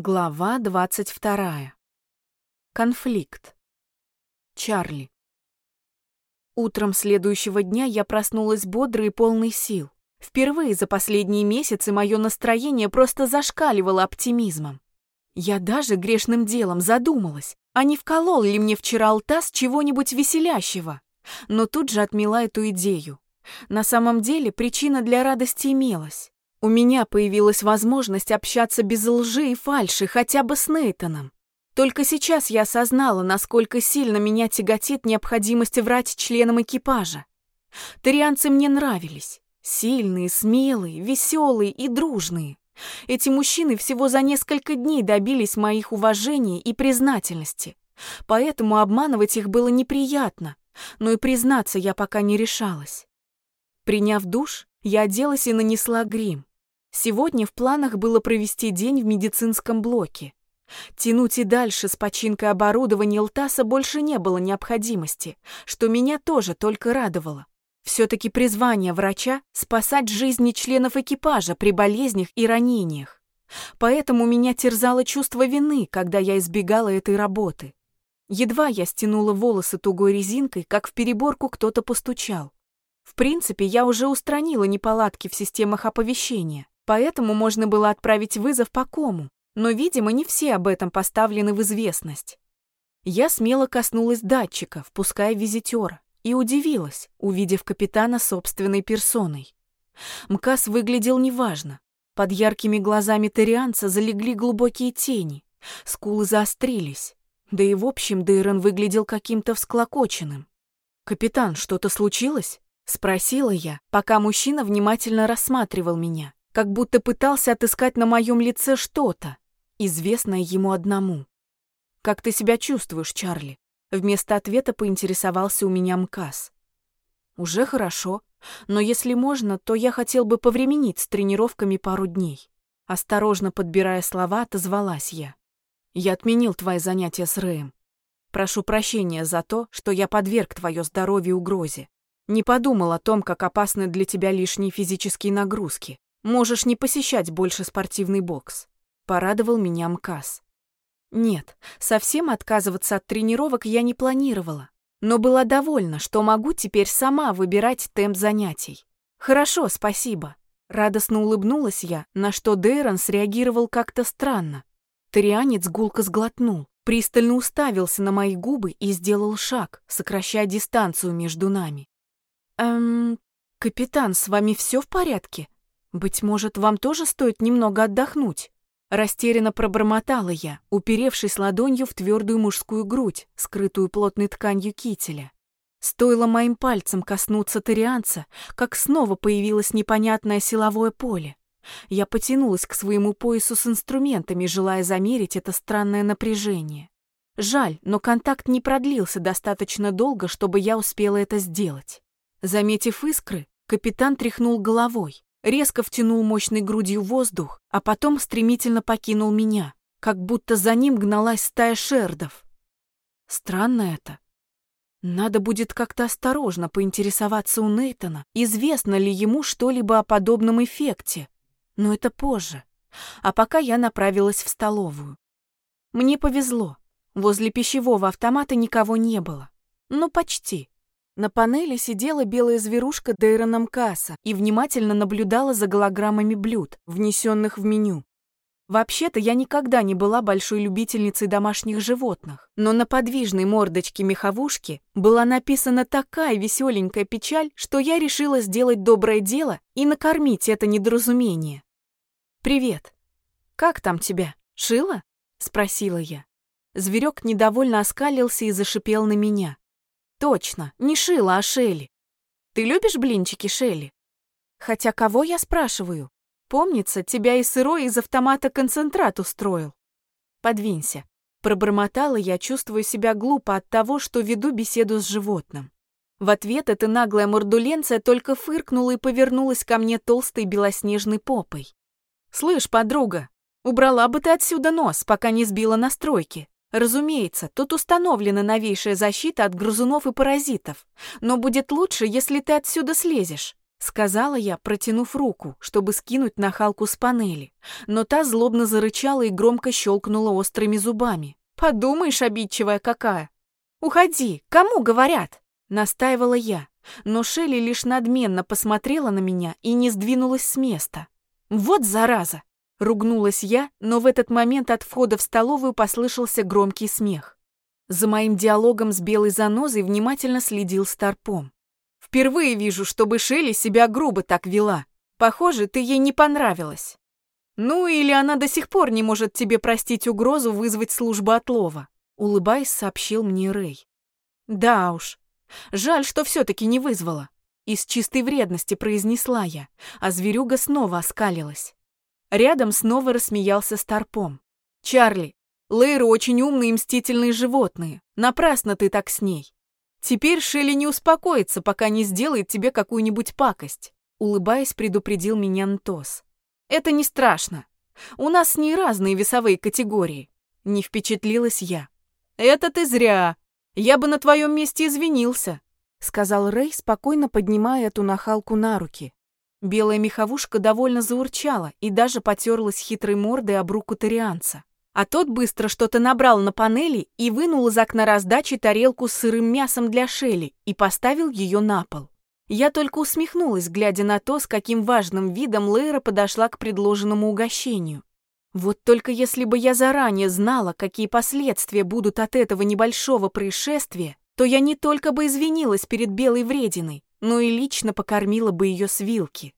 Глава двадцать вторая. Конфликт. Чарли. Утром следующего дня я проснулась бодрой и полной сил. Впервые за последние месяцы мое настроение просто зашкаливало оптимизмом. Я даже грешным делом задумалась, а не вколол ли мне вчера Алтас чего-нибудь веселящего. Но тут же отмела эту идею. На самом деле причина для радости имелась. У меня появилась возможность общаться без лжи и фальши хотя бы с Нейтаном. Только сейчас я осознала, насколько сильно меня тяготит необходимость врать членам экипажа. Тарианцы мне нравились. Сильные, смелые, веселые и дружные. Эти мужчины всего за несколько дней добились моих уважения и признательности. Поэтому обманывать их было неприятно, но и признаться я пока не решалась. Приняв душ, я оделась и нанесла грим. Сегодня в планах было провести день в медицинском блоке. Тянуть и дальше с починкой оборудования Лтаса больше не было необходимости, что меня тоже только радовало. Все-таки призвание врача — спасать жизни членов экипажа при болезнях и ранениях. Поэтому меня терзало чувство вины, когда я избегала этой работы. Едва я стянула волосы тугой резинкой, как в переборку кто-то постучал. В принципе, я уже устранила неполадки в системах оповещения. Поэтому можно было отправить вызов по кому, но, видимо, не все об этом поставлены в известность. Я смело коснулась датчика, впуская визитера, и удивилась, увидев капитана собственной персоной. МКАС выглядел неважно. Под яркими глазами тарианца залегли глубокие тени, скулы заострились. Да и в общем Дейрон выглядел каким-то всклокоченным. «Капитан, что-то случилось?» — спросила я, пока мужчина внимательно рассматривал меня как будто пытался отыскать на моем лице что-то, известное ему одному. «Как ты себя чувствуешь, Чарли?» Вместо ответа поинтересовался у меня МКАС. «Уже хорошо, но если можно, то я хотел бы повременить с тренировками пару дней». Осторожно подбирая слова, отозвалась я. «Я отменил твои занятия с Рэем. Прошу прощения за то, что я подверг твое здоровье угрозе. Не подумал о том, как опасны для тебя лишние физические нагрузки. Можешь не посещать больше спортивный бокс. Порадовал меня МКАС. Нет, совсем отказываться от тренировок я не планировала, но была довольна, что могу теперь сама выбирать темп занятий. Хорошо, спасибо. Радостно улыбнулась я, на что Дейрон среагировал как-то странно. Тарианец гулко сглотнул, пристально уставился на мои губы и сделал шаг, сокращая дистанцию между нами. «Эм, капитан, с вами все в порядке?» «Быть может, вам тоже стоит немного отдохнуть?» Растерянно пробормотала я, уперевшись ладонью в твердую мужскую грудь, скрытую плотной тканью кителя. Стоило моим пальцем коснуться тарианца, как снова появилось непонятное силовое поле. Я потянулась к своему поясу с инструментами, желая замерить это странное напряжение. Жаль, но контакт не продлился достаточно долго, чтобы я успела это сделать. Заметив искры, капитан тряхнул головой резко втянул мощной грудью воздух, а потом стремительно покинул меня, как будто за ним гналась стая шердов. Странно это. Надо будет как-то осторожно поинтересоваться у Нейтона, известно ли ему что-либо о подобном эффекте. Но это позже. А пока я направилась в столовую. Мне повезло. Возле пищевого автомата никого не было. Ну, почти. На панели сидела белая зверушка Дейрона Мкаса и внимательно наблюдала за голограммами блюд, внесенных в меню. Вообще-то я никогда не была большой любительницей домашних животных, но на подвижной мордочке меховушки была написана такая веселенькая печаль, что я решила сделать доброе дело и накормить это недоразумение. «Привет. Как там тебя? Шила?» — спросила я. Зверек недовольно оскалился и зашипел на меня. Точно, не Шила, а Шелли. Ты любишь блинчики, Шелли? Хотя кого я спрашиваю? Помнится, тебя и сырой из автомата концентрат устроил. Подвинься. Пробормотала я, чувствую себя глупо от того, что веду беседу с животным. В ответ эта наглая мордуленция только фыркнула и повернулась ко мне толстой белоснежной попой. «Слышь, подруга, убрала бы ты отсюда нос, пока не сбила настройки. Разумеется, тут установлена новейшая защита от грызунов и паразитов, но будет лучше, если ты отсюда слезешь. сказала я, протянув руку, чтобы скинуть нахалку с панели, но та злобно зарычала и громко щелкнула острыми зубами. «Подумаешь, обидчивая какая! Уходи, кому говорят?» Настаивала я, но Шелли лишь надменно посмотрела на меня и не сдвинулась с места. «Вот зараза!» — ругнулась я, но в этот момент от входа в столовую послышался громкий смех. За моим диалогом с белой занозой внимательно следил Старпом. «Впервые вижу, чтобы Шелли себя грубо так вела. Похоже, ты ей не понравилась. Ну, или она до сих пор не может тебе простить угрозу вызвать службу отлова», улыбаясь, сообщил мне Рэй. «Да уж. Жаль, что все-таки не вызвала». Из чистой вредности произнесла я, а зверюга снова оскалилась. Рядом снова рассмеялся Старпом. «Чарли, Лейры очень умные и мстительные животные. Напрасно ты так с ней. Теперь Шелли не успокоится, пока не сделает тебе какую-нибудь пакость», улыбаясь, предупредил меня Нтос. Это не страшно. У нас с ней разные весовые категории. Не впечатлилась я. Это ты зря. Я бы на твоем месте извинился, сказал Рэй, спокойно поднимая эту нахалку на руки. Белая меховушка довольно заурчала и даже потерлась хитрой мордой об руку тарианца. А тот быстро что-то набрал на панели и вынул из окна раздачи тарелку с сырым мясом для Шелли и поставил ее на пол. Я только усмехнулась, глядя на то, с каким важным видом Лейра подошла к предложенному угощению. Вот только если бы я заранее знала, какие последствия будут от этого небольшого происшествия, то я не только бы извинилась перед белой врединой, но и лично покормила бы ее с вилки.